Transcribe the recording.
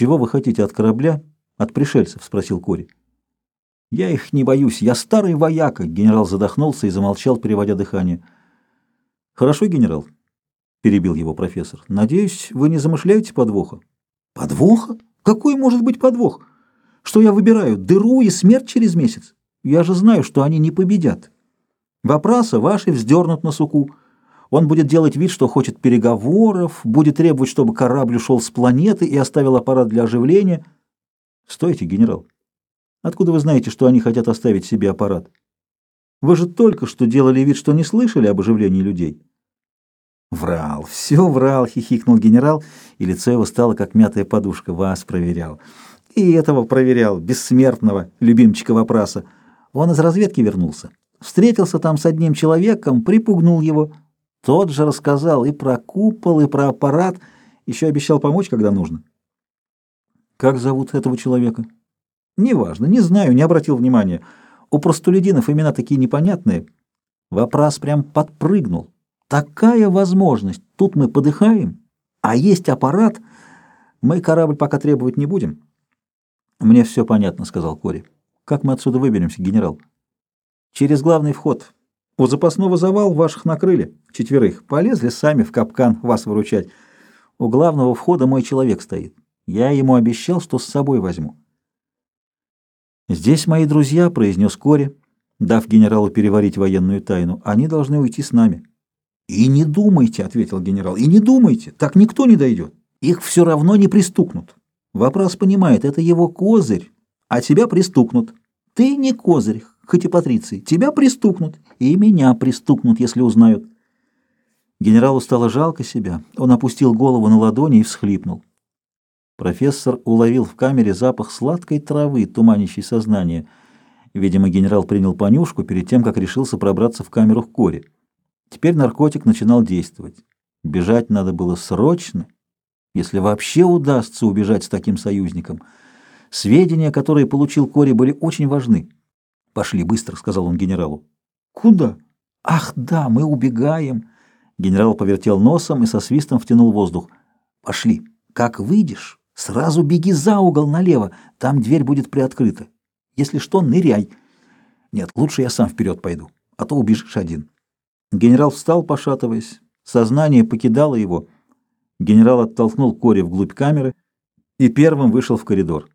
«Чего вы хотите от корабля? От пришельцев?» — спросил Кори. «Я их не боюсь. Я старый вояка!» Генерал задохнулся и замолчал, переводя дыхание. «Хорошо, генерал», — перебил его профессор. «Надеюсь, вы не замышляете подвоха?» «Подвоха? Какой может быть подвох? Что я выбираю, дыру и смерть через месяц? Я же знаю, что они не победят. Вопросы ваши вздернут на суку. Он будет делать вид, что хочет переговоров, будет требовать, чтобы корабль ушел с планеты и оставил аппарат для оживления. Стойте, генерал. Откуда вы знаете, что они хотят оставить себе аппарат? Вы же только что делали вид, что не слышали об оживлении людей. Врал, все врал, хихикнул генерал, и лицо его стало как мятая подушка. Вас проверял. И этого проверял, бессмертного, любимчика вопроса. Он из разведки вернулся. Встретился там с одним человеком, припугнул его. Тот же рассказал и про купол, и про аппарат, еще обещал помочь, когда нужно. Как зовут этого человека? Неважно, не знаю, не обратил внимания. У простолюдинов имена такие непонятные. Вопрос прям подпрыгнул. Такая возможность. Тут мы подыхаем, а есть аппарат. Мы корабль пока требовать не будем. Мне все понятно, сказал Кори. Как мы отсюда выберемся, генерал? Через главный вход. У запасного завал ваших накрыли, четверых. Полезли сами в капкан вас выручать. У главного входа мой человек стоит. Я ему обещал, что с собой возьму. «Здесь мои друзья», — произнес Кори, дав генералу переварить военную тайну. «Они должны уйти с нами». «И не думайте», — ответил генерал, — «и не думайте, так никто не дойдет. Их все равно не пристукнут. Вопрос понимает, это его козырь, а тебя пристукнут. Ты не козырь, хоть и патриции. Тебя пристукнут, и меня пристукнут, если узнают. Генералу стало жалко себя. Он опустил голову на ладони и всхлипнул. Профессор уловил в камере запах сладкой травы, туманящей сознание. Видимо, генерал принял понюшку перед тем, как решился пробраться в камеру к коре. Теперь наркотик начинал действовать. Бежать надо было срочно, если вообще удастся убежать с таким союзником. Сведения, которые получил Кори, были очень важны. «Пошли быстро», — сказал он генералу. «Куда?» «Ах, да, мы убегаем!» Генерал повертел носом и со свистом втянул воздух. «Пошли. Как выйдешь, сразу беги за угол налево, там дверь будет приоткрыта. Если что, ныряй. Нет, лучше я сам вперед пойду, а то убежишь один». Генерал встал, пошатываясь. Сознание покидало его. Генерал оттолкнул Кори вглубь камеры и первым вышел в коридор.